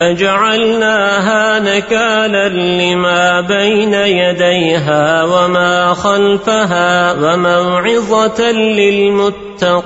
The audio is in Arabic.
فجعلناها نكالا لما بين يديها وما خلفها وموعظة للمتقين.